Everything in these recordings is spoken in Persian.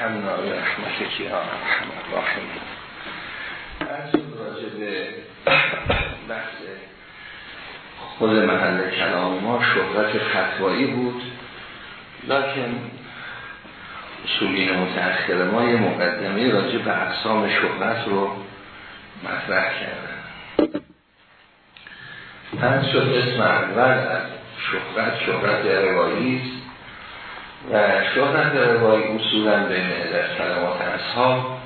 انا رحمتکی یا رحم الراحم از راجع به بحث خود محل کلام ما شهرت فتوایی بود. لکن اصولین متأخر ما یه مقدمه راجع به اقسام شهرت رو مطرح کردن. پس شد اسم اول از شهرت شهرت روایی است. و شهرت روایی اصولا بین در کلمات اصحاب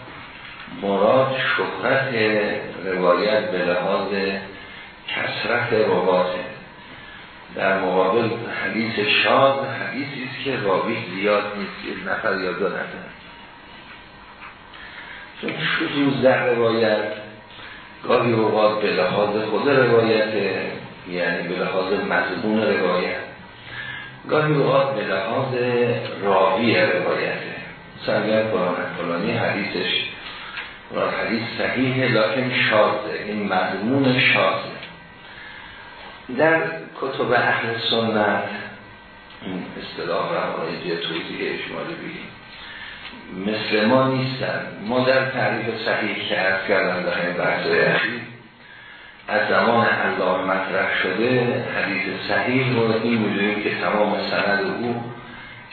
مراد شهرت روایت به لحاظ کسرت رواته در مقابل حدیث شاد حدیثی است که راوی زیاد نیست یک نفر یا دو نفر. چون شدوز در روایت گاهی اوقات به لحاظ خود روایت یعنی به لحاظ مضمون روایت. گاهی اوقات به لحاظ راوی روایته اگر قرآن فلانی حدیثش را حدیث صحیحه لکن شازه این مضمون شازه در کتب اهل سنت این اصطلاح روایجی توضیح اجمالی بگیم. مثل ما نیستن. ما در تعریف صحیح که از کردن در این از زمان علامه مطرح شده حدیث صحیح رو این می‌دونیم که تمام سند او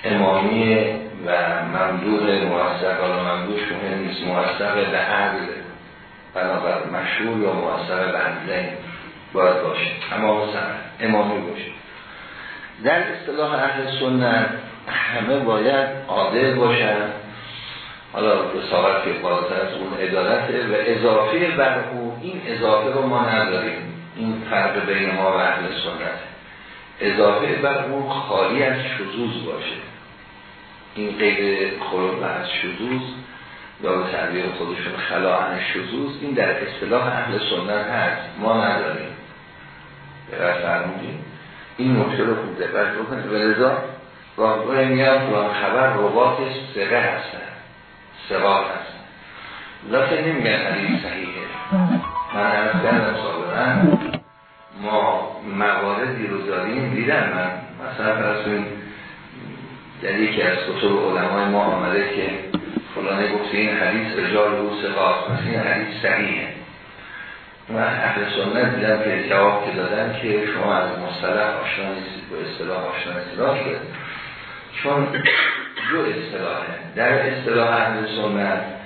امامیه و ممدوح موثق و ممدوح مهم نیست موثق به عدل بنابر مشهور یا موثق به عدلین باید باشه. تمام سند امامی باشه. در اصطلاح اهل سنت همه باید عادل باشن. حالا رسالت که بالاتر از اون ادارته و اضافه بر او این اضافه رو ما نداریم. این فرق بین ما و اهل سنت. اضافه بر اون خالی از شذوذ باشه. این قید خلوب از شذوذ یا به تعبیر خودشون خلاعن شذوذ این در اصطلاح اهل سنت هست. ما نداریم. به فرمودیم. این نکته رو خوب دقت بکنید. و لذا راهگاه میگم خبر رواتش سقه هستن. سواب هست لکن نمیگن حدیث صحیحه. ما مواردی رو داریم دیدن من مثلا فرسون در یکی از کتب علمای ما آمده که فلانه گفته این حدیث رجال رو سقاط مثل این حدیث صحیحه و اهل سنت دیدم که جواب که دادن که شما از مصطلح آشنا نیستید با اصطلاح آشنا شده چون دو اصطلاحه در اصطلاح اهل سنت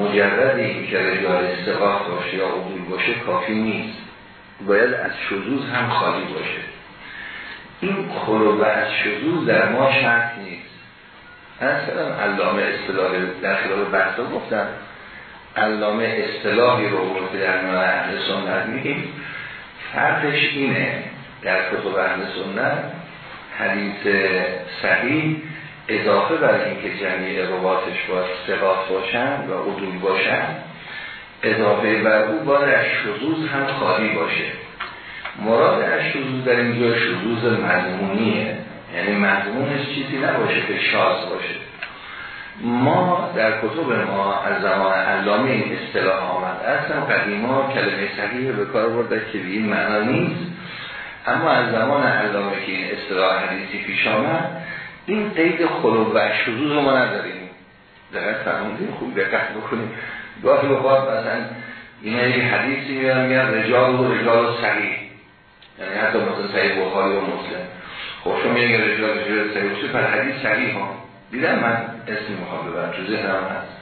مجرد این که رجال استقاط باشه یا عدول باشه کافی نیست. باید از شذوذ هم خالی باشه. این خلوبه از شذوذ در ما شرط نیست. اصلا علامه اصطلاح در خلال بحثا گفتن علامه اصطلاحی رو که در نوع اهل سنت میگیم. فرقش اینه در کتب اهل سنت حدیث صحیح اضافه بر اینکه جمعی رواتش با سقاط باشن و عدول باشن اضافه بر او باید از هم خالی باشه. مراد از در اینجا شدوز مضمونیه. یعنی مضمونش چیزی نباشه که شاز باشه. ما در کتب ما از زمان علامه این اصطلاح آمد اصلا قدیما کلمه صحیح به کار برده که این معنا نیست. اما از زمان علامه که این اصطلاح حدیثی پیش آمد این قید خلوب و شروع ما نداریم. در فرمودیم خوب دقت بکنیم. گاهی اوقات مثلا اینا یه حدیثی میگن میگن رجال و رجال صحیح. یعنی حتی مثلا صحیح بخاری و مسلم. خب شما میگن رجال رجال صحیح. باشه پر حدیث صحیح ها؟ دیدم من اسم می‌خوام ببرم. تو ذهنم هست.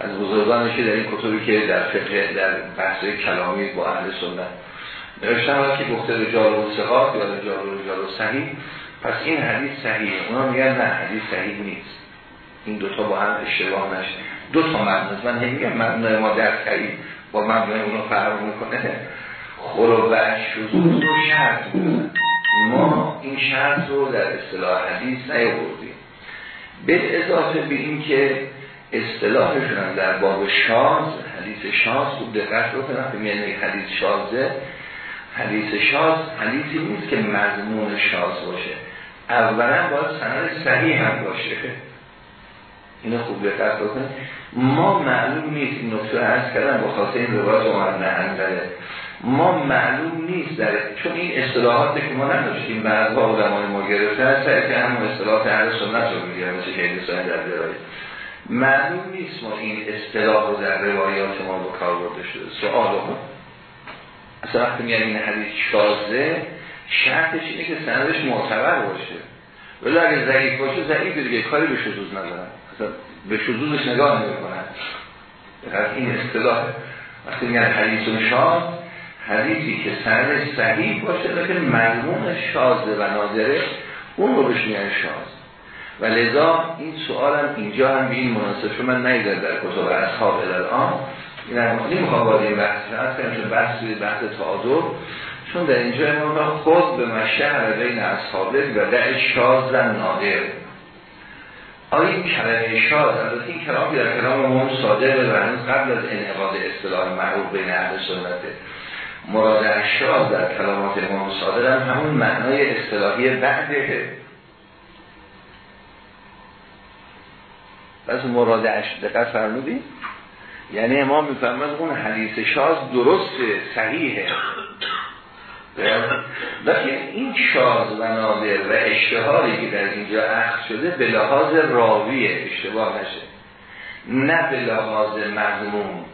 از بزرگانش در این کتبی که در فقه در بحث کلامی با اهل سنت نوشتن که گفته رجال و ثقات یا رجال و رجال و صحیح پس این حدیث صحیحه. اونا میگن نه حدیث صحیح نیست. این دوتا با هم اشتباه نشه دو تا مبناست من نمیگم مبنای ما در صحیح. با مبنای اونا فرق می‌کنه. خلو و شروع رو شرط ما این شرط رو در اصطلاح حدیث نیاوردیم. به اضافه به این که اصطلاحشون در باب شاز حدیث شاز خوب دقت بکنم. یعنی حدیث شازه حدیث شاز حدیثی نیست که مضمون شاز باشه. اولا باید سند صحیح هم باشه. اینو خوب دقت بکنید. ما معلوم نیست این نکته عرض کردم با خاطر این روایت اومد نه ما معلوم نیست در چون این اصطلاحاتی که ما نداشتیم با علمای ما گرفته هست که همون اصطلاحات اهل سنت رو می‌گیرن مثل که این در درایی معلوم نیست ما این اصطلاح رو در روایات ما به کار برده شده. سوال ما اصلا وقتی میگن این حدیث شازه شرطش اینه که سندش معتبر باشه. ولی اگه ضعیف باشه ضعیف دیگه. کاری به شذوذ ندارن. اصلا به شذوذش نگاه نمی‌کنن. این اصطلاح. وقتی میگن حدیث شاز حدیثی که سندش صحیح باشه لیکن مضمون شازه و نادره اون رو بهش میگن شاز. و لذا این سوال هم اینجا هم به این مناسب شما من نیدر در کتاب اصحاب الان این هم نمی‌خوام وارد این بحث شد چون بحث بحث تعادل چون در اینجا ما خود به مشهر بین اصحابه و دع شاز و نادر آیا این کلمه شاز البته این کلام در کلام امام صادق و قبل از انعقاد اصطلاح معروف بین اهل سنت مراد شاز در کلامات امام صادق هم همون معنای اصطلاحی بعده. پس مراد دقت فرمودی؟ یعنی امام می‌فهمد اون حدیث شاز درسته صحیحه. لیکن این شاز و نادر و اشتهاری که در اینجا اخذ شده به لحاظ راویه اشتباه نشه. نه به لحاظ مضمون.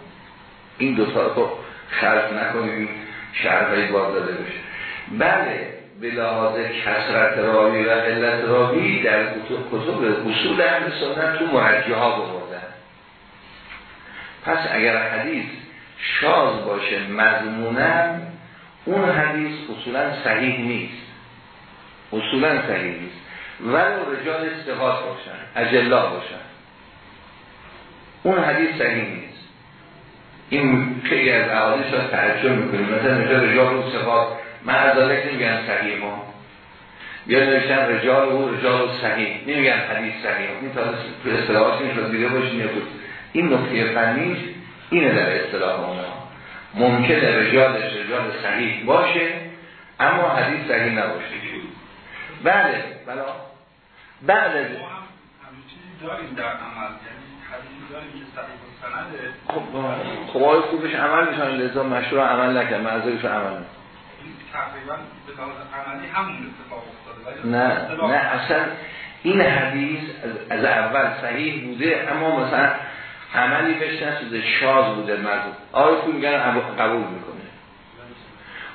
این دوتا رو خلق نکنیم شرحایی باز داده بشه. بله به لحاظ کسرت راوی و علت راوی در کتب اصول اهل سنت تو مرجعه ها بردن. پس اگر حدیث شاز باشه مضمونم اون حدیث اصولا صحیح نیست. اصولا صحیح نیست. ولو رجال استحاد باشن اجلا باشن. اون حدیث صحیح نیست. این خیلی از احادیث را تعجب می‌کنیم. مثلا رجال رجال صفات من از آلک نمیگن صحیح ما. یا نوشتن رجال و رجال صحیح. نمیگن حدیث صحیح. این تا اصطلاحات این دیده باشین این نکته فنیش اینه در اصطلاح اونها ممکن رجالش رجال صحیح باشه اما حدیث صحیح نباشه. بله بلا بعد از داریم در عمل. یعنی خب خب آقای خوبش عمل میشن لذا مشروع عمل نکن معذرش عمل. اتفاق افتاده. نه نه اصلا این حدیث از اول صحیح بوده اما مثلا عملی بهش نسوده شاز بوده مرد. خوبی میگن قبول می‌کنه.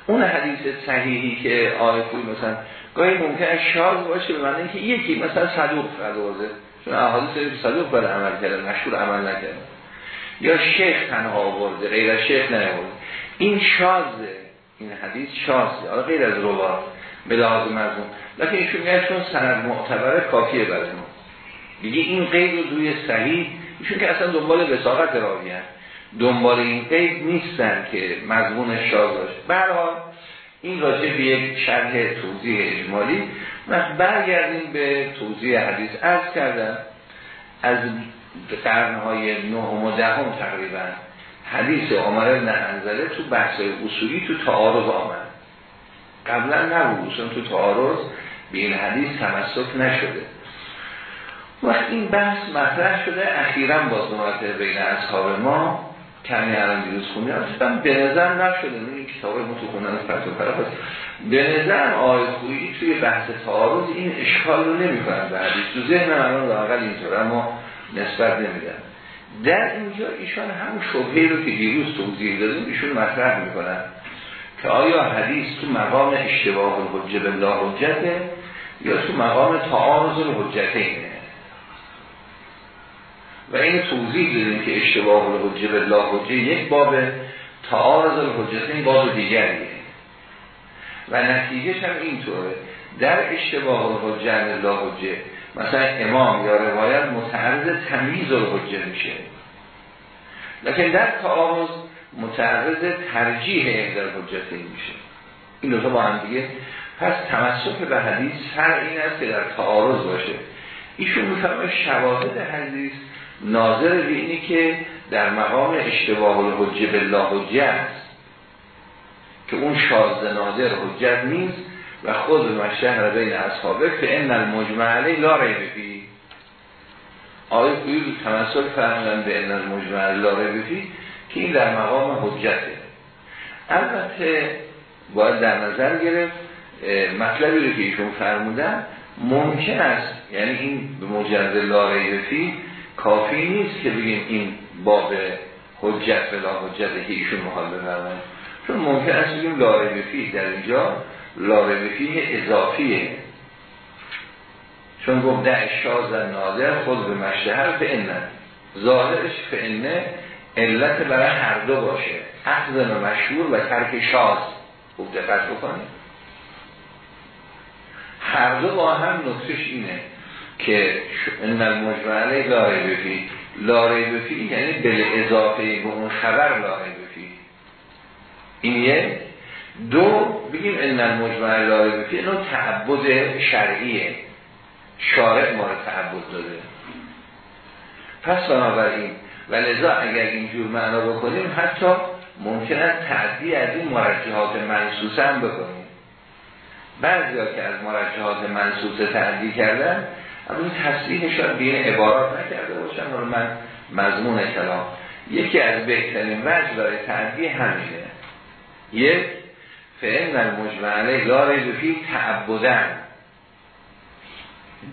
اون حدیث صحیحی که خوبی مثلا گاهی ممکنه شاز باشه به معنی که یکی مثلا صدوق فرده چون احادیث صدوق برای عمل کرده مشهور عمل نکرده یا شیخ تنها آورده غیر از شیخ نیاورده. این شازه این حدیث شازه. حالا غیر از روات به لحاظ مضمون. لیکن ایشون میگه چون سند معتبره کافیه برای ما. دیگه این قید رو دوی صحیح ایشون که اصلا دنبال وساقت راوی هست دنبال این قید نیستن که مضمون شاز باشه. برحال این راجع به یک شرح توضیح اجمالی من برگردیم به توضیح حدیث. ارز کردم از قرنهای نه و دهم تقریبا حدیث عمر ابن انزله تو بحث اصولی تو تعارض آمد. قبلا نبود تو تعارض به این حدیث تمسک نشده. وقت این بحث مطرح شده اخیرا باز مرتب بین اصحاب ما کمی الان دیروز خونی هستم به نظر نشده این کتاب ما تو خوندن و به نظر آقای خویی توی بحث تعارض این اشکال رو نمی کنن به حدیث. تو ذهن الان لاقل اینطور اما نسبت نمیدن. در اینجا ایشان هم شبهه رو که دیروز توضیح دادیم ایشون مطرح می‌کنن که آیا حدیث تو مقام اشتباه الحجه بالله حجته یا تو مقام تعارض الحجته اینه و این توضیح دادیم که اشتباه الحجه بالله حجه یک باب تعارض این باب دیگریه. و نتیجهش هم اینطوره. در اشتباه الحجه الله حجه مثلا امام یا روایت متعرض تمیز الحجه میشه. لیکن در تعارض متعرض ترجیح اهدر حجت میشه. این دوتا با هم دیگه. پس تمسک به حدیث سر این است که در تعارض باشه. ایشون میفرمه شواهد حدیث ناظر به اینی که در مقام اشتباه الحجه بالله حجه است که اون شازده ناظر حجت نیست و خود مشهر بین اصحابه که این المجمع علی لا ریب فی آیه کوی تمثال فرمودن به این المجمع لا ریب فی که این در مقام حجته. البته باید در نظر گرفت مطلبی رو که ایشون فرمودن ممکن است یعنی این به مجرد لا ریب فی کافی نیست که بگیم این باب حجت و لا حجت که ایشون محال بفرمایند چون ممکن است بگیم لاره فیه در اینجا لاره فیه اضافیه. چون گفت ده شاز نادر خود به مشتهر فعنه ظاهرش فعنه علت برای هر دو باشه. اخذ مشهور و ترک شاز خوب دقت بکنید. هر دو با هم نکتش اینه. که ان المجمعه لاره بفی. لاره بفی یعنی به اضافه به اون خبر لاره بفی. این یه. دو بگیم ان المجمعه لاره بفی اینو تعبد شرعیه. شارع ما رو تعبد داده. پس بنابراین و لذا اگر اینجور معنا بکنیم حتی ممکن است تعدی از این مرجحات منصوصه هم بکنیم. بعضی که از مرجحات منصوصه تعدی کردن اما این تصریح شاید به عبارات نکرده باشن رو من مضمون کلام. یکی از بهترین وجه برای تعدی همینه. یک فعل در مجمعه لا ریب تعبدن.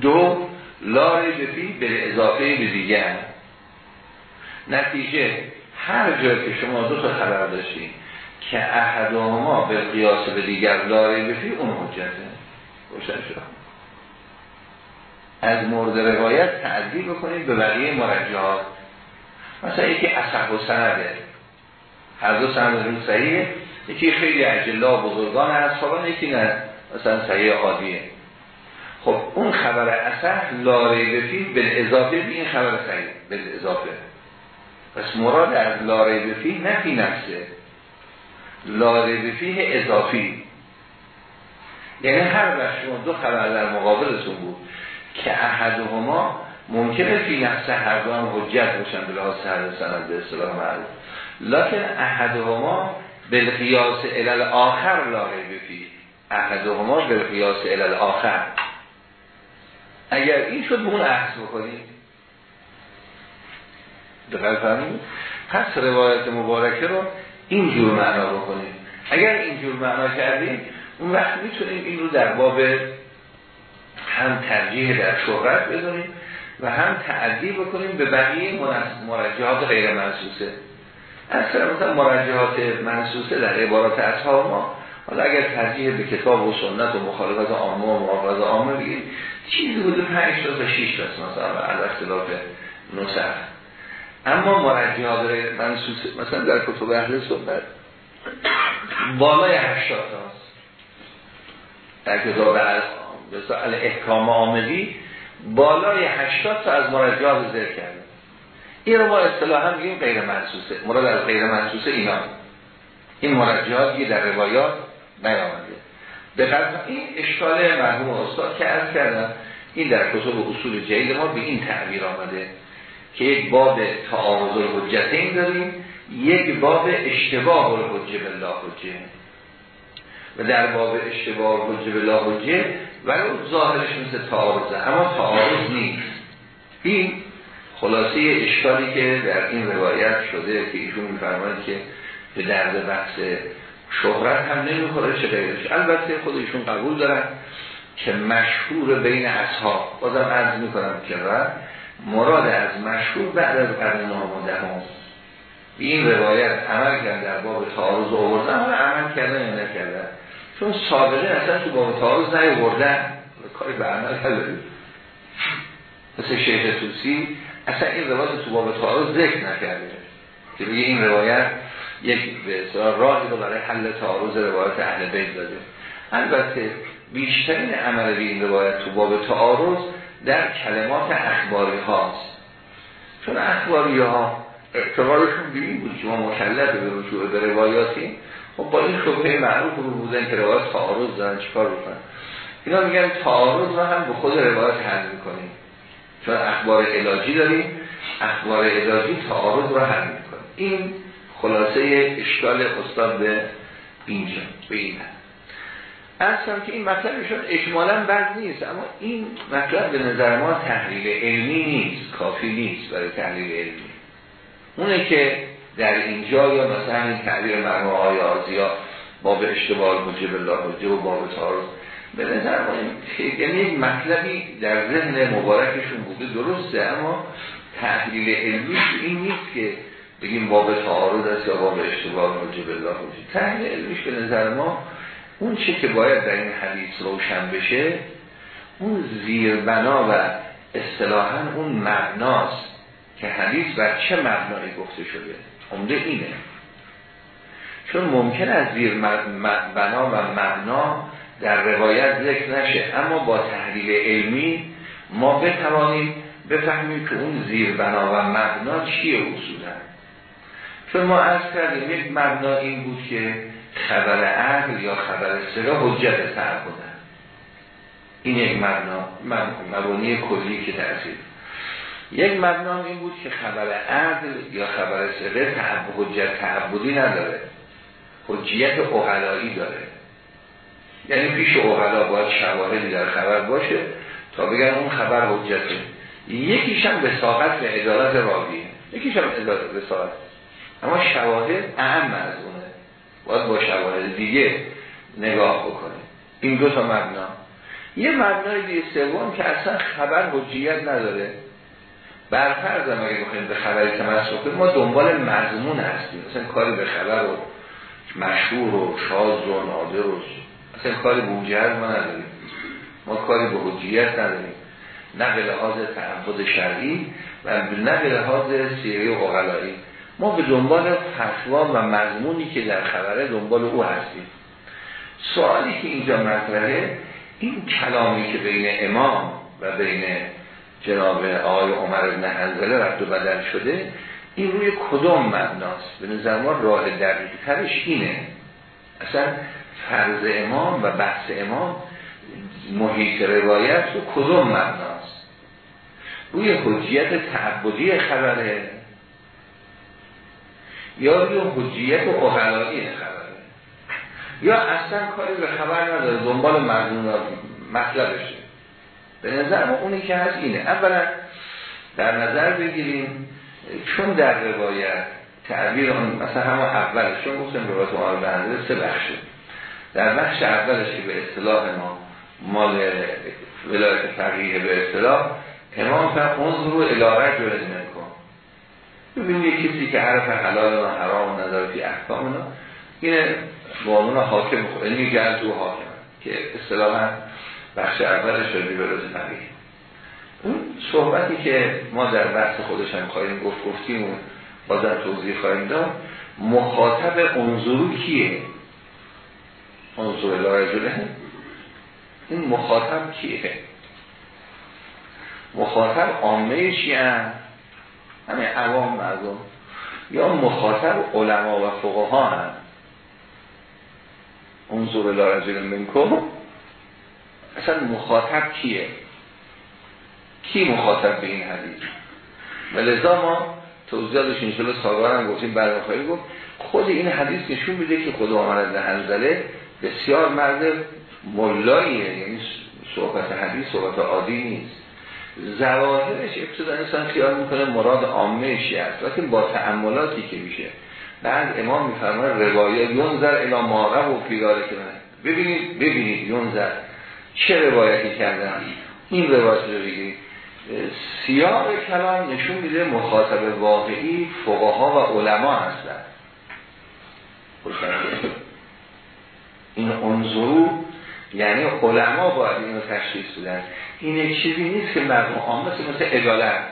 دو لا ریب به اضافه به دیگر. نتیجه هر جایی که شما دو تا خبر داشتید که احد ما به قیاس به دیگر لاری بفی اون حجته. روشن شد. از مورد روایت تعدیل بکنید به بقیه مرجعات. مثلا یکی اصح و سنده هر دو سند صحیحه. یکی خیلی عجلا بزرگان اصحابان یکی نه. مثلا صحیح عادیه. خب اون خبر اصح لاری بفی به اضافه به این خبر صحیح به اضافه پس مراد از لاره نه فی نفسه. لاره بفی اضافی. یعنی هر وقت شما دو خبر در مقابلتون بود که احدهما ممکنه فی نفسه هر دو هم حجت باشن به لحاظ هر سند به اصطلاح معروف. لکن احدهما بالقیاس الال آخر لاره بفی احدهما بالقیاس الال آخر اگر این شد به اون عکس بکنیم. دقیق فهمید پس روایت مبارکه رو اینجور معنا بکنیم. اگر اینجور معنا کردیم اون وقت می‌تونیم این رو در باب هم ترجیح در شهرت بدونیم و هم تعدی بکنیم به بقیه مرجعات غیر منصوصه اصلا مثلا مرجعات منصوصه در عبارات اصحاب ما حالا اگر ترجیح به کتاب و سنت و مخالفت عامه و مخالفت عامه بگیم چیزی بوده 5 تا 6 تا مثلا از اختلاف نصف اما مرجعات منصوص مثلا در کتب اهل سنت بالای 80 تاست در کتاب مثلا احکام آمدی بالای 80 تا از مرجعات ذکر کرده این رو ما اصطلاحا میگیم غیر منصوصه. مراد از غیر منصوصه اینا. این مرجعات در روایات نیامده. به این اشکال مرحوم استاد که عرض کردم این در کتب اصول جدید ما به این تعبیر آمده که یک باب تعارض الحجتین داریم یک باب اشتباه الحجه بالله حجه و در باب اشتباه الحجه بالله حجه ولی ظاهرش مثل تعارضه اما تعارض نیست. این خلاصه اشکالی که در این روایت شده که ایشون میفرماید که به درد بحث شهرت هم نمی‌خوره چه غیرش. البته خودشون قبول دارن که مشهور بین اصحاب بازم عرض می‌کنم که مراد از مشهور بعد از قرن نهم هم این روایت عمل کردن در باب تعارض آوردن. عمل کردن یا نکردن؟ چون سابقه اصلا تو باب تعارض نیاوردن. کاری به عمل کردن مثل شیخ توسی اصلا این روایت تو باب تعارض ذکر نکرده. که بگه این روایت یک به راهی رو برای حل تعارض روایت اهل بیت داده. البته بیشترین عمل به این روایت تو باب تعارض در کلمات اخباری هاست. چون اخباری ها اعتبارشون به بود که ما مکلف به رجوع به روایاتی خب با این شبهه معروف رو بودن که روایت تعارض دارن چیکار بکنن اینا میگن تعارض رو هم به خود روایت حل می‌کنیم. چون اخبار علاجی داریم اخبار علاجی تعارض رو حل می‌کنیم. این خلاصه اشکال استاد به اینجا به این اصلا که این مطلبشون اجمالا بد نیست اما این مطلب به نظر ما تحلیل علمی نیست کافی نیست برای تحلیل علمی. اونه که در اینجا یا مثلا این تعبیر مرموم های آزیا باب اشتباه مجیب الله حجه و باب تعارض. به نظر ما یعنی مطلبی در ذهن مبارکشون بوده درسته اما تحلیل علمی این نیست که بگیم باب تعارض است یا باب اشتباه موجب الله باشید تحلیل علمیش به نظر ما اون چه که باید در این حدیث روشن بشه اون زیربنا و اصطلاحا اون مبناست که حدیث بر چه مبنایی گفته شده. عمده اینه. چون ممکن است زیر بنا و مبنا در روایت ذکر نشه اما با تحلیل علمی ما بتوانیم بفهمیم که اون زیر بنا و مبنا چیه اصولا. چون ما از کردیم یک مبنا این بود که خبر عقل یا خبر سرا حجت بودن این یک مبنا مبانی کلی که تأثیر یک مبنا این بود که خبر عقل یا خبر سره حجت تعبدی نداره. حجیت اغلایی داره. یعنی پیش اغلا باید شواهدی در خبر باشه تا بگن اون خبر حجته. یکیش هم وساقت به ادالت راویه یکیش هم وساقت اما شواهد اهم از اونه. باید با شواهد دیگه نگاه بکنه. این دو تا مبنا. یه مبنای دیگه سوم که اصلا خبر حجیت نداره. برفرض هم اگه بخوایم به خبری تمسک کنیم ما دنبال مضمون هستیم. مثلا کاری به خبر و مشهور و شاز و نادر و اصلا کاری به ما نداریم. ما کاری به حجیت نداریم. نه به لحاظ تعبد شرعی و نه به لحاظ سیری و اغلایی ما به دنبال فتوا و مضمونی که در خبره دنبال او هستیم. سوالی که اینجا مطرحه این کلامی که بین امام و بین جناب آقای عمر بن حنظله رد و بدل شده. این روی کدام مبناست به نظر ما راه دقیق ترش اینه. اصلا فرض امام و بحث امام محیط روایت رو کدام مبناست روی حجیت تعبدی خبره. یا روی حجیت و اغلایی خبره. یا اصلا کاری به خبر نداره. دنبال مضمون مطلبشه. به نظر ما اونی که هست اینه. اولا در نظر بگیریم چون در روایت تعبیر آن مثلا همه اولش چون گفتم روایت ما رو سه بخشه. در بخش اولش که به اصطلاح ما مال ولایت فقیه به اصطلاح امام فرق اون رو الاره جلد کن ببینید کسی که حرف حلال و حرام و نظر فی احکام اینا اینه با اون حاکم خود. علمی گرد و حاکم که اصطلاحا بخش اولش شدی به روز اون صحبتی که ما در بحث خودش هم خواهیم گفت گفتیم و بازم توضیح خواهیم داد مخاطب انظرو کیه؟ انظر الارجله این مخاطب کیه؟ مخاطب عامه چیه همه عوام مردم. یا مخاطب علما و فقها هم انظر الارجله منکم؟ اصلا مخاطب کیه؟ کی مخاطب به این حدیث؟ و لذا ما توضیحاتش انشالله ساگار هم گفتیم بعد خواهی گفت خود این حدیث نشون میده که خود آمد هنزله بسیار مرد ملاییه یعنی صحبت حدیث صحبت عادی نیست. زواهرش ابتدا انسان خیال می‌کنه مراد عامه است. لیکن با تعملاتی که میشه بعد امام میفرماید روایت یونزر الی ماغب و پیراره که ببینید ببینید یونزر چه روایتی کردن؟ این روایت رو بگیرید. سیاق کلام نشون میده مخاطب واقعی فقها و علما هستن. این انظرو یعنی علما باید اینو تشخیص بدن. این یک چیزی نیست که مردم عامه مثل ادالت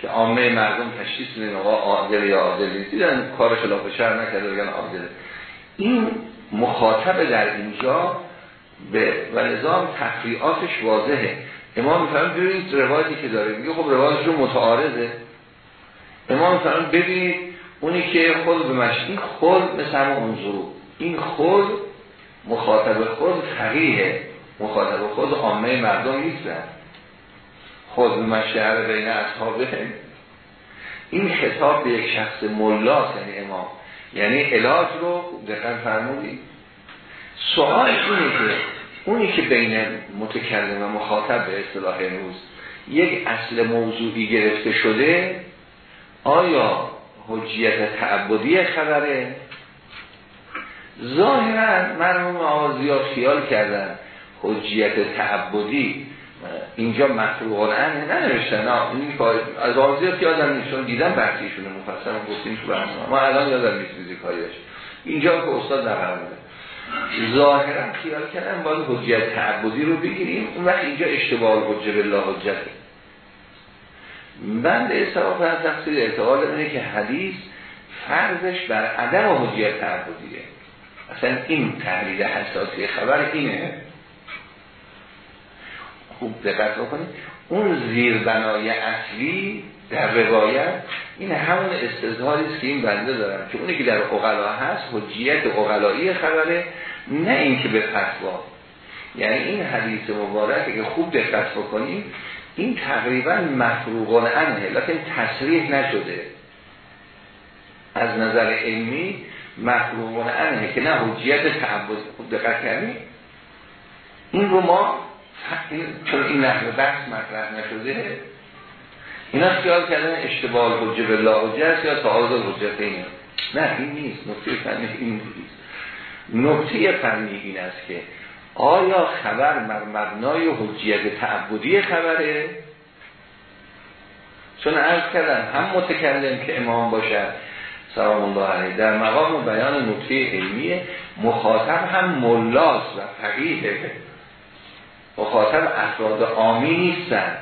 که عامه مردم تشخیص بدن آقا عادل یا عادل دیدن کار خلاف شهر نکرده بگن عادل این مخاطب در اینجا به و نظام تفریعاتش واضحه. امام میفرمان ببینید روایتی که داره. میگه خب روایتش رو متعارضه. امام میفرمان ببینید اونی که خود به مشکی خود مثل همه انظرو این خود مخاطب خود فقیه مخاطب خود عامه مردم نیستن. خود به مشهر بین اصحابه. این خطاب به یک شخص ملاست یعنی امام. یعنی علاج رو دقیقا فرمودید. سوال اینه که اونی که بین متکلم و مخاطب به اصطلاح امروز یک اصل موضوعی گرفته شده آیا حجیت تعبدی خبره؟ ظاهرا مرحوم آوازی ها خیال کردن حجیت تعبدی اینجا مفروغ نه ننوشتن. نه این از آزیات یادم نیست چون دیدم بحثیشون مفصل گفتیم تو ما. الان یادم نیست اینجا که استاد نقل ظاهرا خیال کردن باید حجیت تعبدی رو بگیریم اون وقت اینجا اشتباه حجه بالله حجته من به اصطلاح از تفسیر اعتقاد اینه که حدیث فرضش بر عدم حجیت تعبدیه. اصلا این تحلیل حساسی خبر اینه. خوب دقت بکنید. اون زیربنای اصلی در روایت این همون استظهاری است که این بنده دارم که اونی که در اقلا هست حجیت اقلایی خبره نه اینکه به فتوا. یعنی این حدیث مبارک که خوب دقت بکنید این تقریبا مفروغان عنه لیکن تصریح نشده. از نظر علمی مفروغان عنه که نه حجیت تعبد. خوب دقت کردید این رو ما چون این نحوه بحث مطرح نشده اینا خیال کردن اشتباه حجه بالله حجه است یا تعارض حجت این نه این نیست. نکته فنی این نیست. نکته فنی این است که آیا خبر بر مبنای حجیت تعبدی خبره؟ چون عرض کردن هم متکلم که امام باشد سلام الله علیه. در مقام بیان نکته علمیه مخاطب هم ملاس و فقیه. مخاطب افراد آمی نیستن.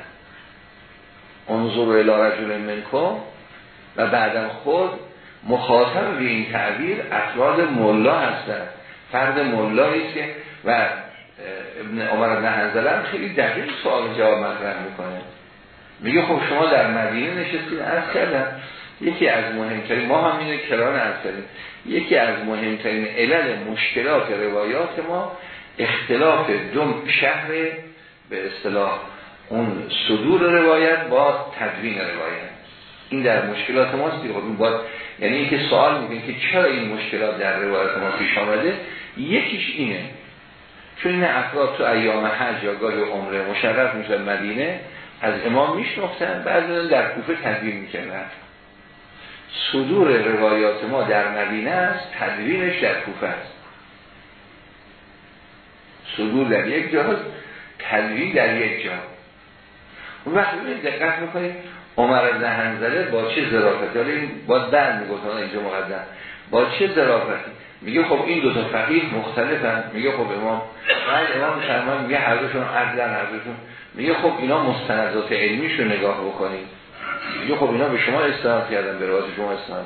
انظر الى رجل منکم و بعدم خود مخاطب به این تعبیر افراد ملا هستن فرد ملایی که و ابن عمر ابن حنزله خیلی دقیق سوال جواب مطرح می‌کنه. میگه خب شما در مدینه نشستید عرض کردم. یکی از مهمترین ما هم اینه کران عرض کردیم. یکی از مهمترین علل مشکلات روایات ما اختلاف دو شهر به اصطلاح اون صدور روایت با تدوین روایت. این در مشکلات ماست. دیگه خب باید یعنی اینکه سوال می‌کنیم که چرا این مشکلات در روایت ما پیش آمده؟ یکیش اینه. چون این افراد تو ایام حج یا گاهی عمره مشرف میشه مدینه از امام میشنفتن بعد در کوفه تدوین می‌کنن صدور روایات ما در مدینه است تدوینش در کوفه است. صدور در یک جا تدوین در یک جا. اون وقت دقت می‌کنید عمر حنظله با چه ظرافتی؟ حالا این باید بعد می‌گفت اینجا مقدم. با چه ظرافتی؟ میگه خب این دو تا فقیه مختلفن. میگه خب امام بعد امام فرمان میگه هر دوشون عدلن هر دوشون. میگه خب اینا مستندات علمیشو نگاه بکنید میگه خب اینا به شما استناد کردن به روایت شما استناد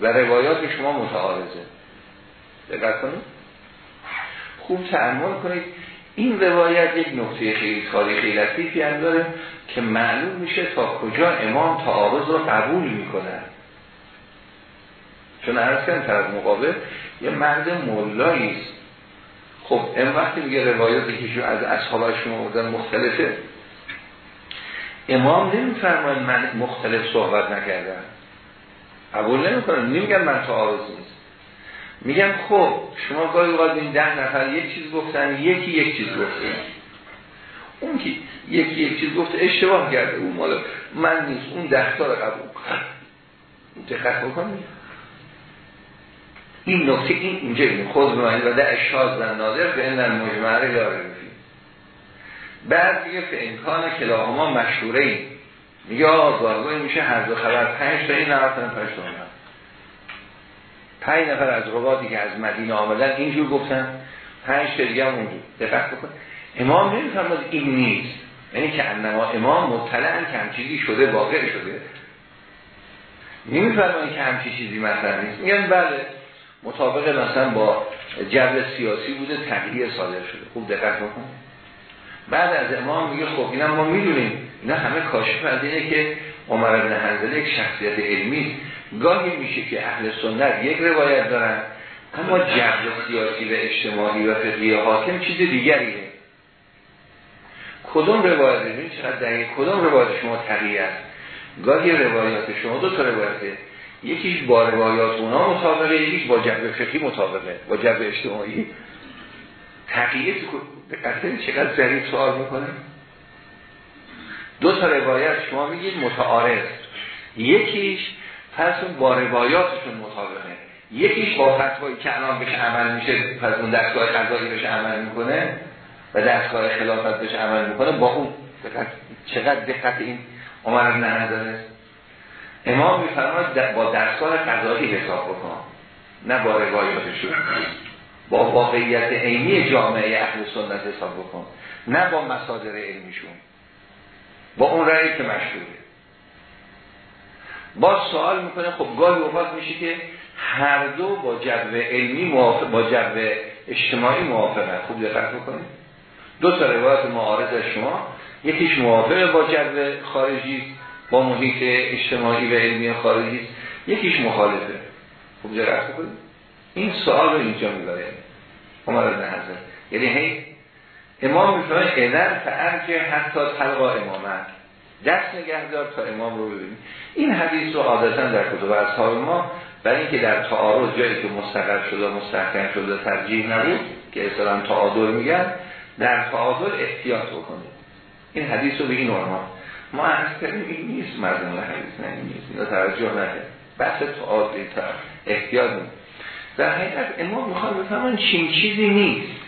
و روایات شما متعارضه. دقت کنید خوب تعمل کنید. این روایت یک نقطه خیلی تاریخی لطیفی هم داره که معلوم میشه تا کجا امام تعارض رو قبول می‌کنه. چون عرض کردن طرف مقابل یه مرد مولایی است. خب این وقتی میگه روایاتی که از اصحابشون آوردن مختلفه امام نمیفرماید من مختلف صحبت نکردم. قبول نمی‌کنم. نمیگم من تعارض نیست. میگم خب شما گاهی اوقات این ده نفر یک چیز گفتن یکی یک چیز گفته. اون که یکی یک چیز گفته اشتباه کرده. اون مال من نیست. اون ده تا رو قبول دقت بکنید این نکته این اینجا این خود بمانید و ده اشهاز و نادر به این مجمعه یاره بعد میگه که امکان کلاهما مشهوره ای میگه آقا میشه هر دو خبر. پنج تا این نفتن پنج تا پنج نفر از رواتی که از مدینه آمدن اینجور گفتن پنج تا دیگه هم اونجور. دقت بکن. امام نمی‌فهمد این نیست. یعنی که انما امام مطلعن که همچیزی شده واقع شده. نمی‌فهمد که همچی چیزی مثلا نیست. میگن بله مطابق مثلا با جو سیاسی بوده تغییر صادر شده. خوب دقت بکن. بعد از امام میگه خب اینا ما می‌دونیم. اینا همه کاشف از اینه که عمر بن حنظله یک شخصیت علمی گاهی میشه که اهل سنت یک روایت دارن اما جو سیاسی و اجتماعی و فقهی حاکم چیز دیگریه. کدوم روایت ببینید چقدر دقیق؟ کدوم روایت شما تقیه است؟ گاهی روایات شما دو تا روایته. یکیش با روایات اونا مطابقه یکیش با جبه فقهی مطابقه با جبه اجتماعی. تقیه دقیقه چقدر ظریف سوال می‌کنه. دو تا روایت شما میگید متعارض. یکیش پس با روایاتشون مطابقه. یکیش با فتوایی که الان بهش عمل میشه پس اون دستگاه قضایی بهش عمل می‌کنه و دستگاه خلافت بهش عمل می‌کنه با اون چقدر دقت این عمر نداره امام میفرماید با دستگاه قضایی حساب بکن نه با روایاتشون. با واقعیت عینی جامعه اهل سنت حساب بکن نه با مصادر علمیشون. با اون رأی که مشهوره. با سوال می‌کنه خب گاهی اوقات میشه که هر دو با جبه علمی موافق با جبه اجتماعی موافقه خوب دقت بکنید. دو تا روایت معارض شما. یکیش موافق با جبه خارجی با محیط اجتماعی و علمی خارجی. یکیش مخالفه. خوب دقت بکنید. این سوال رو اینجا می‌بره عمر بن یعنی هی امام میفرماید اذن که حتی تلقا امامت دست نگهدار تا امام رو ببینیم. این حدیث رو عادتا در کتب اصحاب ما برای اینکه در تعارض جایی که مستقر شده مستحکم شده ترجیح نبود که اصلا تعادل میگن در تعادل احتیاط بکنید. این حدیث رو به این ما عرض کردیم این نیست مردم حدیث نه این نیست. اینا توجه نکرد. بحث تعادل احتیاط نیست. در حقیقت امام می‌خواد بفهمن چین چیزی نیست.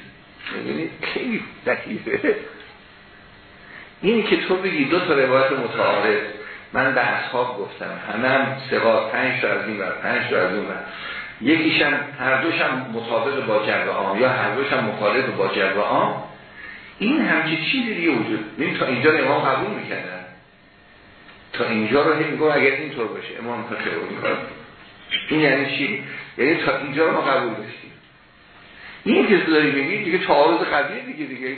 ببینید خیلی لطیفه اینی که تو بگی دو تا روایت متعارض. من به اصحاب گفتم. همه هم سقا پنج از این بر پنج از اون بر یکیشم هر دوشم مطابق با آم یا هر دوشم مخالف با آم این همچی چیزی دیگه وجود ببین تا اینجا امام قبول می‌کنن تا اینجا رو هم اگر اینطور باشه. امام خیلی می‌کنن این یعنی چی؟ یعنی تا اینجا رو ما قبول داشتیم. این که داری میگی دیگه تعارض قضیه دیگه دیگه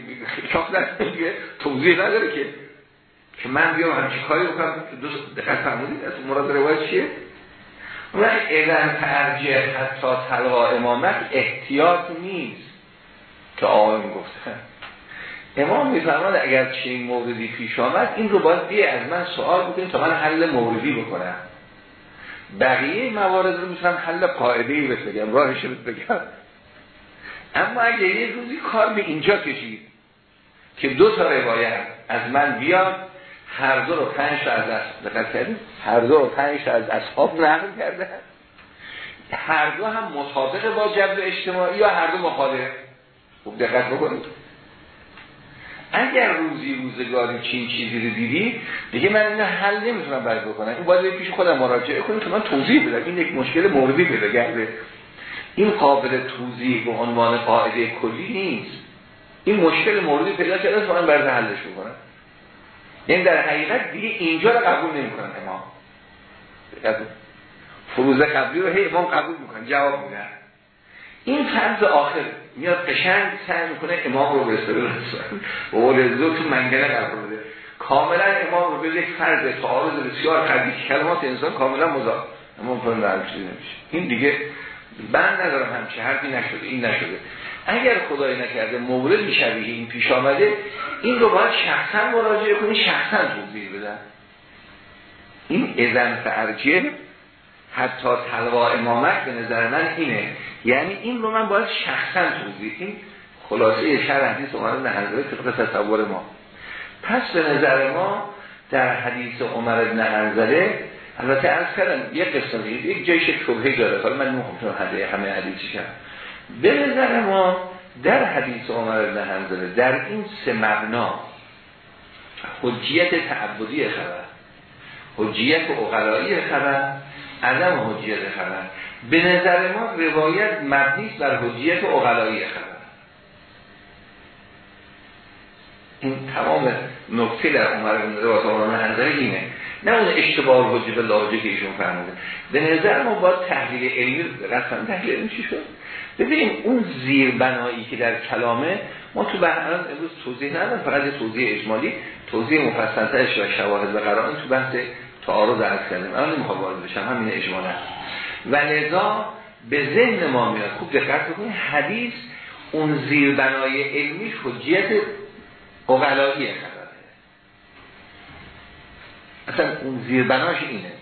شاخ دیگه توضیح نداره که که من بیام همچی کاری بکنم دقت فرمودید از مراد روایت چیه؟ اون اذن ترجیح حتی طلقا امامت احتیاط نیست که آقای گفته امام میفرماد اگر چین موردی پیش آمد این رو باید بیه از من سوال بکنید تا من حل موردی بکنم بقیه موارد رو می‌تونم حل قاعده ای بگم راهش رو بگم اما اگر یه روزی کار به اینجا کشید که دو تا روایت از من بیاد هر دو رو پنج از دقت کردیم هر دو رو پنج از اصحاب نقل کرده هر دو هم مطابق با جبر اجتماعی یا هر دو مخالف خوب دقت بکنید. اگر روزی روزگاری چین چیزی رو دیدی دیگه من اینو حل نمی‌تونم برد بکنم. این باید پیش خودم مراجعه کنم که من توضیح بدم. این یک مشکل موردی پیدا کرده. این قابل توضیح به عنوان قاعده کلی نیست. این مشکل موردی پیدا کرده من برد حلش بکنم یعنی در حقیقت دیگه اینجا رو قبول نمی‌کنن امام. فروز قبلی رو هی امام قبول می‌کنن جواب میدن. این فرض آخر میاد قشنگ سعی می‌کنه امام رو برسه و ولزو تو منگنه بده. کاملا امام رو به یک فرض تعارض بسیار قوی کلمات انسان کاملا مضاد امام کنه نمیشه. این دیگه بند ندارم همچه حرفی نشده این نشده. اگر خدای نکرده مورد شبیه این پیش آمده این رو باید شخصا مراجعه کنی شخصا توضیح بدن. این ازن فرجه حتی تلوا امامت به نظر من اینه. یعنی این رو من باید شخصا توضیح این خلاصه شر حدیث بن حنظله طبق تصور ما. پس به نظر ما در حدیث عمر بن حنظله البته از کردم یک قسمه یک جایش شبهه داره حالا من نمی‌خوام همه حدیثی کنم به نظر ما در حدیث عمر بن حنظله در این سه مبنا حجیت تعبدی خبر حجیت اقلایی خبر عدم حجیت خبر به نظر ما روایت مبنی بر حجیت اقلایی خبر. این تمام نکته در عمر بن روایت عمر اینه. نه اون اشتباه وجود لاجه که ایشون فرموده. به نظر ما باید تحلیل علمی رسما تحلیل علمی چی شد؟ ببینیم اون زیر بنایی که در کلامه ما تو بحث امروز توضیح ندارم فقط توضیح اجمالی. توضیح مفصلترش و شواهد و قرائن تو بحث تعارض عرض کردیم. الان نمی‌خوام وارد بشم همین اجمالا و لذا به ذهن ما میاد. خوب دقت بکنید حدیث اون زیر بنای علمی حجیت اقلایی خبره اصلا اون زیر بناش اینه.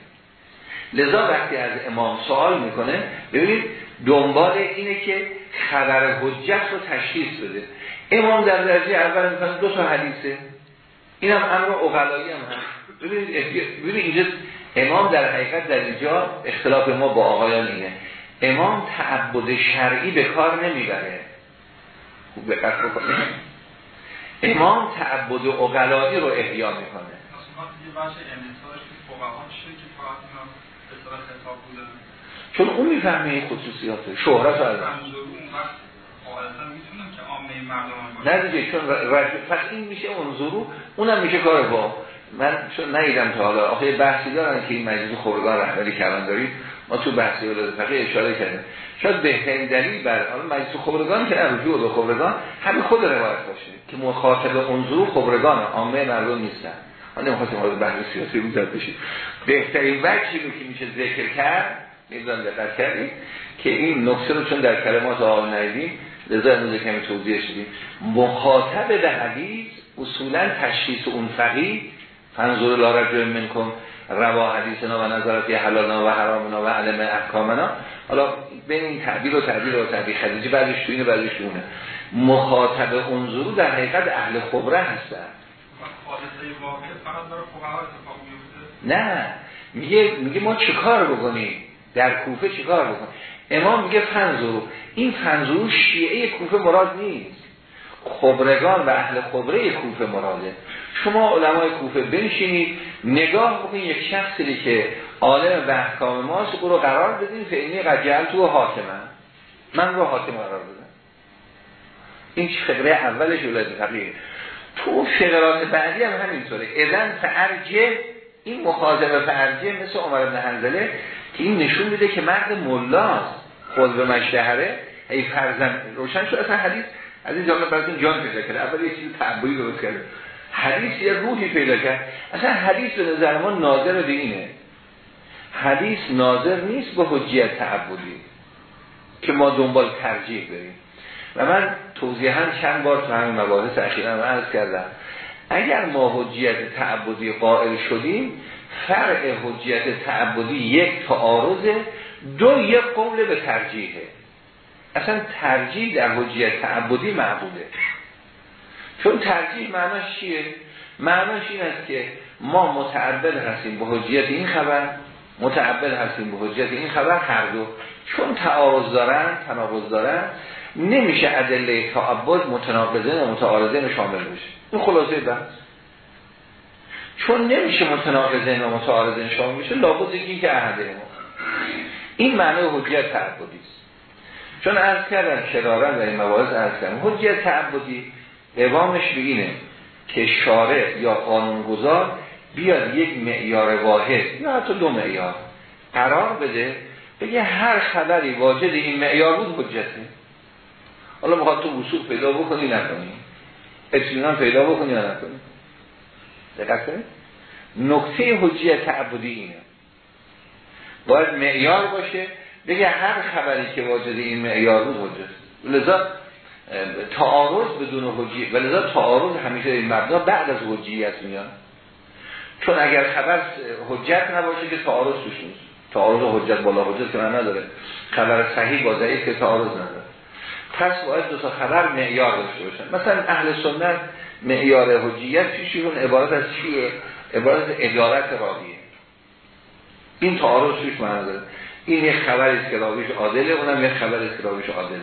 لذا وقتی از امام سوال می‌کنه ببینید دنبال اینه که خبر حجت رو تشخیص بده. امام در درجه اول می‌کنه دو تا حدیثه. این هم امر اقلایی هم هست. ببینید اینجا امام در حقیقت در اینجا اختلاف ما با آقایان اینه. امام تعبد شرعی به کار نمی‌بره. خوب امام تعبد اقلایی رو احیا می‌کنه. چون اون می‌فهمه این خصوصیات شهرت رو از نه دیگه چون پس این میشه انظرو اونم میشه کار با. من چون نیدم تا حالا. آخه بحثی دارن که این مجلس خبرگان رهبری کردن داریم ما تو بحثی ولاد فقیه اشاره کردیم. شاید بهترین دلیل بر حالا مجلس خبرگان که رجوع به خبرگان همین خود روایت باشه که مخاطب انظرو خبرگان عامه مردم نیستن. ما نمی‌خواستیم حالا بحث سیاسی رو بشیم. بهترین وجهی رو که میشه ذکر کرد می‌دونم دقت کردیم که این نکته رو چون در کلمات آقا ندیدیم لذا امروز کمی توضیح شدیم. مخاطب به حدیث اصولا تشخیص اون فقیه. فنظور لا رجل منکم روا حدیثنا و نظرات حلالنا و حرامنا و علم احکامنا. حالا بین این تعبیر و تعبیر و تعبیر خدیجی بعدش تو اینه بعدش تو اونه. مخاطب انظرو در حقیقت اهل خبره هستن. نه. میگه میگه ما چیکار بکنیم؟ در کوفه چیکار بکنیم؟ امام میگه فنزورو این فنزورو شیعه کوفه مراد نیست. خبرگان و اهل خبره کوفه مراده. شما علمای کوفه بنشینید نگاه بکنید یک شخصی که عالم به احکام ماست او رو قرار بدین فعینی قجل تو حاکمه. من رو حاکم قرار بدم. این فقره اولش ولایت فقیه. تو فقرات بعدی هم همینطوره. اذن فرجه این مخاطب فرجه مثل عمر بن حنزله که این نشون میده که مرد ملاست خود به مشتهره. ای فرزن روشن شد اصلا حدیث. از این جامعه براتون جان پیدا کرده. اول یه چیز تعبوی درست کرده. حدیث یه روحی پیدا کرد. اصلا حدیث به نظر ما ناظر به اینه حدیث ناظر نیست به حجیت تعبدی که ما دنبال ترجیح بریم. و من توضیحا چند بار تو همین مباحث اخیرا عرض کردم. اگر ما حجیت تعبدی قائل شدیم فرع حجیت تعبدی یک تعارضه دو یک قول به ترجیحه. اصلا ترجیح در حجیت تعبدی معبوده. چون ترجیح معناش چیه؟ معناش این است که ما متعبد هستیم به حجیت این خبر متعبد هستیم به حجیت این خبر هر دو. چون تعارض دارن تناقض دارن نمیشه ادله تعبد متناقضه و متعارضه شامل بشه. این خلاصه بحث. چون نمیشه متناقضه و متعارضه شامل بشه لابد این که احده ما این معنی حجیت تعبدی است. چون عرض کردن شرارن در این مواعظ عرض کردن حجیت تعبدی قوامش به اینه که شارع یا قانونگذار بیاد یک معیار واحد یا حتی دو معیار قرار بده بگه هر خبری واجد این معیار بود حجته حالا می‌خواد تو وصول پیدا بکنی نکنی. اطمینان پیدا بکنی یا نکنی. دقت کنید. نکته حجیت تعبدی اینه. باید معیار باشه بگه هر خبری که واجد این معیار بود حجت. لذا تعارض بدون حجی و لذا تعارض همیشه این مبنا بعد از حجیت میاد. چون اگر خبر حجت نباشه که تعارض توش نیست. تعارض حجت بالا حجت که من نداره. خبر صحیح با ضعیف که تعارض نداره. پس باید دو تا خبر معیار داشته باشن. مثلا اهل سنت معیار حجیت پیششون عبارت از چیه عبارت ادارت راویه. این تعارض توش معنی داره. این یک خبری است که راویش عادله اونم یک خبری است که راویش عادله.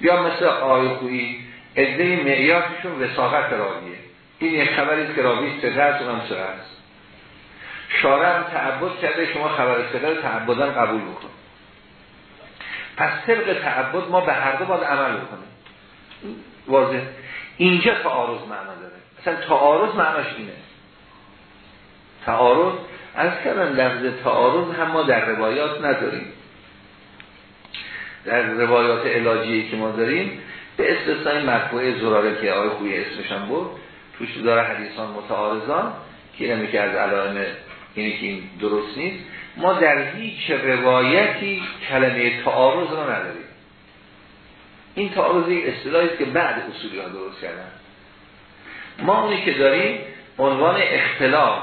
یا مثل آقای خویی ادهی معیارشون وساقت راویه. این یک خبری که راوی سقه است اونم سقه است. شارع تعبد کرده شما خبر سقه تعبدن قبول بکن. پس طبق تعبد ما به هر دو باید عمل بکنیم. واضح. اینجا تعارض معنا داره. مثلا تعارض معناش اینه. تعارض از کردن لفظ تعارض هم ما در روایات نداریم. در روایات علاجی که ما داریم به استثنای مرفوع زراره که آقای خوی اسمشان بود توش داره حدیثان متعارضان که نمی که از علائم اینی که این درست نیست. ما در هیچ روایتی کلمه تعارض رو نداریم. این تعارض یک اصطلاحی است که بعد اصولی ها درست کردن. ما اونی که داریم عنوان اختلاف.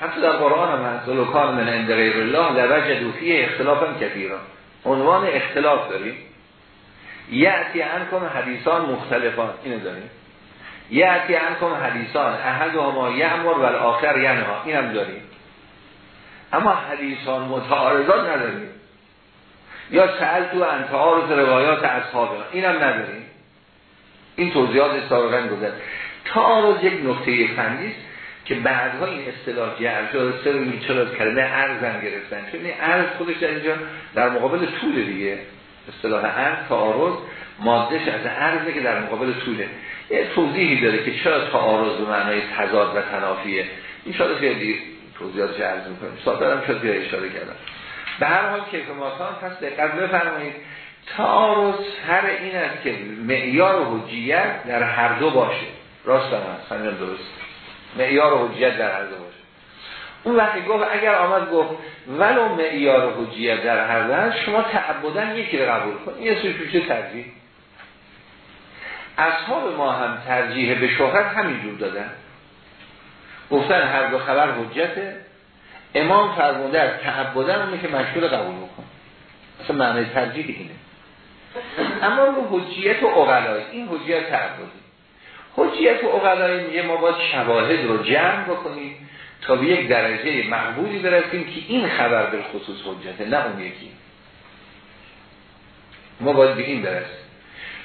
حتی در قرآن هم هست. کار من عند غیر الله لوجدوا فیه اختلافا کثیرا. عنوان اختلاف داریم. یعتی انکم حدیثان مختلفان. اینو داریم. یعتی انکم حدیثان احد ما یعمر و الاخر ینها. این هم داریم. اما حدیثان متعارضان نداریم. یا سأل تو انتعارض روایات اصحابنا. این هم نداریم. این توضیحات سابقا گذشت. تعارض یک نکته فنی است که بعدها این اصطلاح جعل شد. سر چرا کلمه ارزم گرفتن. چون این ارز خودش در اینجا در مقابل طول دیگه. اصطلاح ارز تعارض مادهش از ارزه که در مقابل طوله. یه توضیحی داره که چرا تعارض به معنای تضاد و تنافیه؟ این شاید خیلی توضیحاتش عرض می‌کنیم. ساده هم شد اشاره کردم. به هر حال کیف ماکان پس دقت بفرمایید. تعارض هر این است که معیار و حجیت در هر دو باشه. راست هم هست. همین درست. معیار و حجیت در هر دو باشه. اون وقتی گفت اگر آمد گفت ولو معیار و حجیت در هر دو هست شما تعبدن یکی رو قبول کن. این سوی ترجیح. اصحاب ما هم ترجیح به شهرت همینجور دادن. گفتن هر دو خبر حجته. امام فرمونده از تعبدن اونه که مشهور قبول بکن. اصلا معنی ترجیح اینه. اما رو حجیت و اغلایی این حجیت تعبدی. حجیت و اغلایی میگه ما باید شواهد رو جمع بکنیم تا به یک درجه مقبولی برسیم که این خبر به خصوص حجته نه اون یکی. ما باید به این برسیم.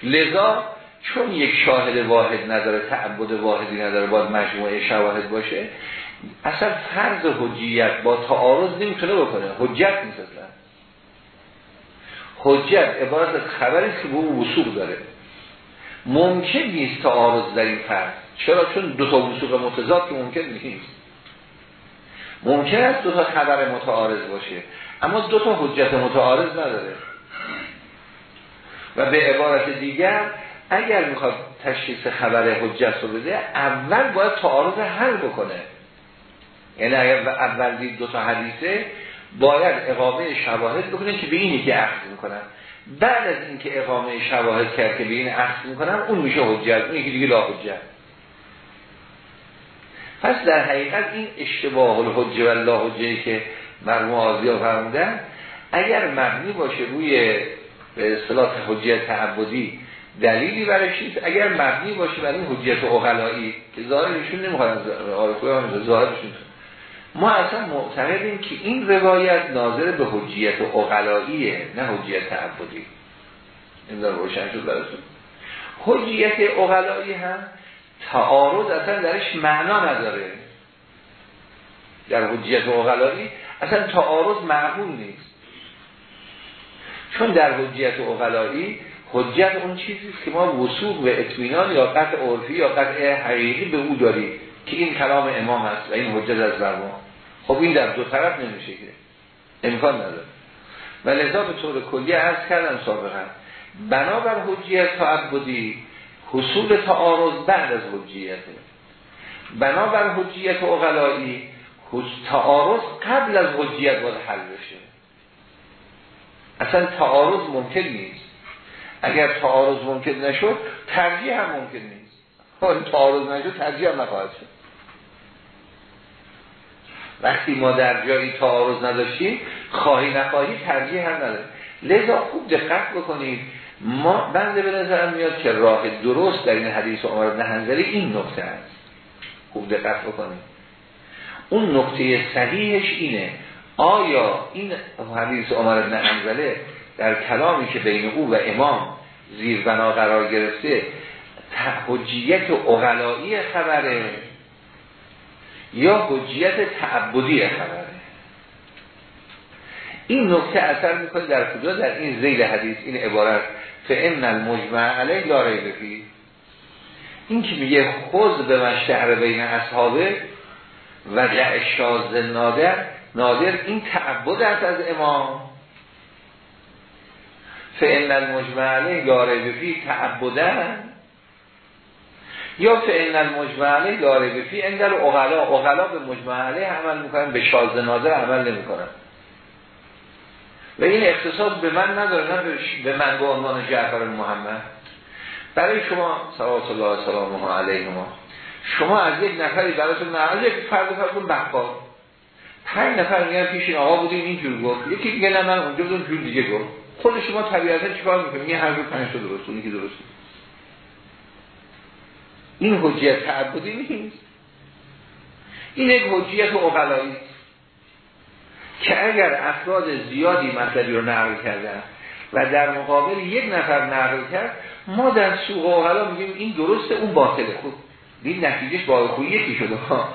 لذا چون یک شاهد واحد نداره تعبد واحدی نداره باید مجموعه شواهد باشه اصلا فرض حجیت با تعارض نمی‌تونه بکنه. حجت نیست اصلا. حجت عبارت از خبری که به او داره. ممکن نیست تعارض در این فرض. چرا؟ چون دو تا وصول متضاد که ممکن نیست. ممکن است دو تا خبر متعارض باشه اما دو تا حجت متعارض نداره. و به عبارت دیگر اگر می‌خواد تشخیص خبر حجت رو بده اول باید تعارض حل بکنه. یعنی اگر اول دید دو تا حدیثه باید اقامه شواهد بکنه که به اینی که اخذ می‌کنن. بعد از اینکه اقامه شواهد کرد که به این اخذ می‌کنن اون میشه حجت اون یکی دیگه لا حجت. پس در حقیقت این اشتباه الحجه و لا حجه که مرموم آزیا فرمودن اگر مبنی باشه روی به اصطلاح حجت تعبدی دلیلی برش نیست؟ اگر مبنی باشه برای این حجت اغلایی که ظاهرشون نمی‌خواد آرخوی ظاهرشون ما اصلا معتقدیم که این روایت ناظر به حجیت اغلاییه نه حجیت تعبدی. این دار روشن شد براتون. حجیت اغلایی هم تعارض اصلا درش معنا نداره. در حجیت اغلایی اصلا تعارض معقول نیست. چون در حجیت اغلایی حجت اون چیزی که ما وصول و اطمینان یا قطع عرفی یا قطع حقیقی به او داریم که این کلام امام هست و این حجت از بر خب این در دو طرف نمیشه که. امکان نداره. و لذا به طور کلی عرض کردم سابقا. بنابر حجیت تعبدی حصول تعارض بعد از حجیت. بنابر حجیت اغلایی تعارض قبل از حجیت باید حل بشه. اصلا تعارض ممکن نیست. اگر تعارض ممکن نشد ترجیح هم ممکن نیست. تعارض نشد ترجیح هم نخواهد شد. وقتی ما در جایی تعارض نداشتیم خواهی نخواهی ترجیح هم نداره لذا خوب دقت بکنید. ما بنده به نظرم میاد که راه درست در این حدیث عمر بن این نکته است. خوب دقت بکنید. اون نکته صحیحش اینه آیا این حدیث عمر بن حنظله در کلامی که بین او و امام زیر بنا قرار گرفته حجیت اغلایی خبره یا حجیت تعبدی خبره. این نکته اثر می‌کنه در کجا؟ در این زیل حدیث این عبارت فان المجمع علیه لا ریب فی این که میگه خود به مشتهر بین اصحابه و دع شاز نادر نادر این تعبد است از امام. فان المجمع علیه ریب فی تعبدن. یا فعل المجمعه داره به فی اندر اغلا اغلا به مجمعه عمل می‌کنن به شاز ناظر عمل نمی‌کنن. و این اختصاص به من نداره نه به من به عنوان جعفر محمد. برای شما صلوات الله سلامه علیه ما. شما از یک نفری براتون از یک فرد فرد بخبار پنج نفر میگن پیش این آقا بودیم اینجور گفت. یکی دیگه نه من اونجا بودم دیگه گفت. خود شما طبیعتا چیکار می‌کنید هر دو پنج تا درست اونی که درست این حجیت تعبدی نیست. این یک حجیت اقلایی که اگر افراد زیادی مطلبی رو نقل کردن و در مقابل یک نفر نقل کرد ما در سوق اقلا میگیم این درسته اون باطله. خود این نتیجهش با خویی یکی شده. ها.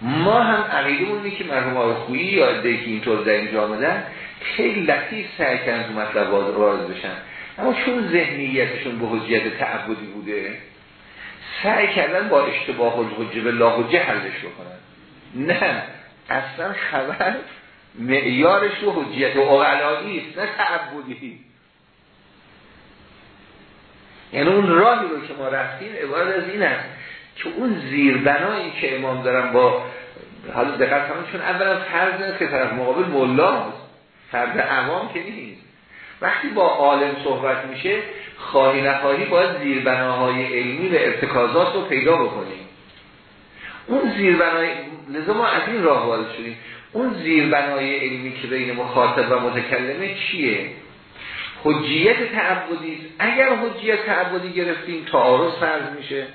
ما هم عقیده که مرحوم آقای خویی یا ادهی که اینطور در اینجا آمدن خیلی لطیف سعی کردن تو مطلب وارد بشن. اما چون ذهنیتشون به حجیت تعبدی بوده سعی کردن با اشتباه الحجه به لا حجه حلش بکنن. نه اصلا خبر معیارش رو حجیت اغلایی است نه تعبدی. یعنی اون راهی رو که ما رفتیم عبارت از این است که اون زیربنایی که امام دارن با حالا دقت کنید چون اولا فرض که طرف مقابل مولاست فرض عوام که نیست. وقتی با عالم صحبت میشه خواهی نخواهی باید زیربناهای علمی و ارتکازات رو پیدا بکنیم. اون زیربنای لذا ما از این راه وارد شدیم. اون زیربنای علمی که بین مخاطب و متکلمه چیه؟ حجیت تعبدی اگر حجیت تعبدی گرفتیم تعارض فرض میشه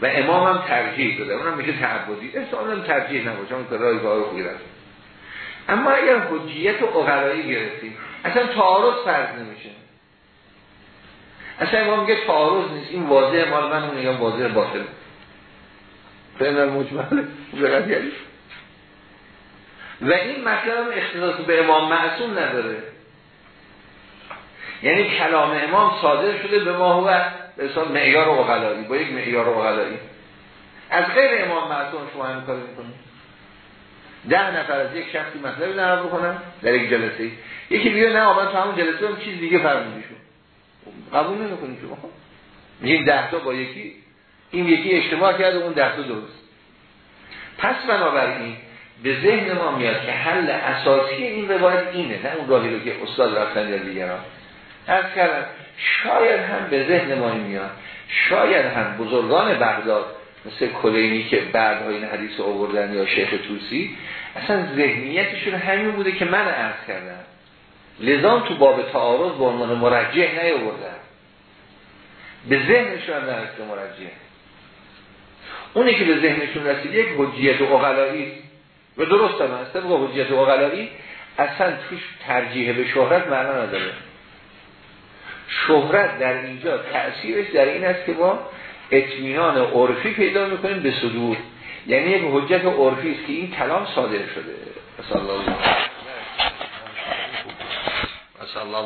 و امام هم ترجیح داده. اونم میشه تعبدی. احتمالاً ترجیح نباشه اون رایگاه خوبی اما اگر حجیت اقرایی گرفتیم اصلا تعارض فرض نمیشه. اصلا امام میگه تعارض نیست. این واضح مال من اون میگم واضح باطل؟ فهم مجمل یعنی. و این مطلب هم اختصاص به امام معصوم نداره. یعنی کلام امام صادر شده به ما هو به حساب معیار اقلایی با یک معیار اقلایی. از غیر امام معصوم شما هم کار می‌کنید؟ ده نفر از یک شخصی مطلبی نقل بکنن در یک جلسه. یکی بیاد نه آمد تو همون جلسه هم چیز دیگه فرمودی شد قبول نمی‌کنید شما؟ میگیم ده تا با یکی. این یکی اجتماع کرده اون ده تا درست. پس بنابراین به ذهن ما میاد که حل اساسی این روایت اینه نه اون راهی رو که استاد رفتن یا دیگران. از کردن شاید هم به ذهن ما میاد. شاید هم بزرگان بغداد مثل کلینی که بعد این حدیث آوردن یا شیخ توسی اصلا ذهنیتشون همین بوده که من عرض کردم. لذا تو باب تعارض به عنوان مرجح نیاوردن. به ذهنشون هم نرسته مرجح. اونی که به ذهنشون رسید یک حجیت اقلایی. و درست هم هست با حجیت اقلایی اصلا توش ترجیح به شهرت معنا نداره. شهرت در اینجا تأثیرش در این است که با اطمینان عرفی پیدا می‌کنیم به صدور. یعنی یک حجت عرفی است که این کلام صادر شده. صلی الله